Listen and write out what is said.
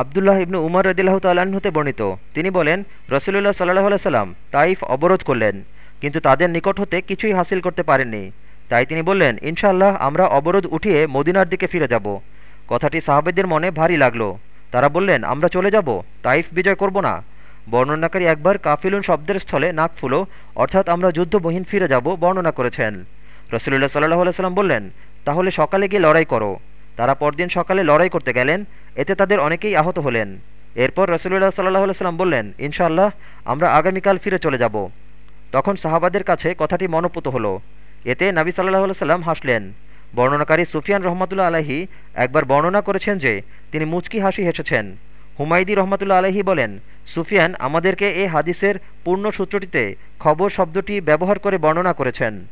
আবদুল্লাহ ইবনু উমর রদিল্লাহ হতে বর্ণিত। তিনি বলেন, রসুলুল্লাহ সাল্লাহ সাল্লাম তাইফ অবরোধ করলেন, কিন্তু তাদের নিকট হতে কিছুই হাসিল করতে পারেননি। তাই তিনি বললেন, ইনশাআল্লাহ আমরা অবরোধ উঠিয়ে মদিনার দিকে ফিরে যাব। কথাটি সাহাবেদের মনে ভারী লাগল। তারা বললেন, আমরা চলে যাব, তাইফ বিজয় করব না। বর্ণনাকারী একবার কাফিলুন শব্দের স্থলে নাক ফুলো, অর্থাৎ আমরা যুদ্ধবহীন ফিরে যাব বর্ণনা করেছেন। রসুলুল্লাহ সাল্লাহ সাল্লাম বললেন, তাহলে সকালে গিয়ে লড়াই করো। তারা পরদিন সকালে লড়াই করতে গেলেন এতে তাদের অনেকেই আহত হলেন। এরপর রসুল্লাহ সাল্লাহ সাল্লাম বললেন, ইনশাআল্লাহ, আমরা আগামীকাল ফিরে চলে যাব। তখন সাহাবাদের কাছে কথাটি মনোপুত হলো। এতে নাবি সাল্লাহ সাল্লাম হাসলেন। বর্ণনাকারী সুফিয়ান রহমতুল্লা আলাহি একবার বর্ণনা করেছেন যে, তিনি মুচকি হাসি হেসেছেন। হুমায়দি রহমতুল্লা আলহি বলেন, সুফিয়ান আমাদেরকে এ হাদিসের পূর্ণ সূত্রটিতে খবর শব্দটি ব্যবহার করে বর্ণনা করেছেন।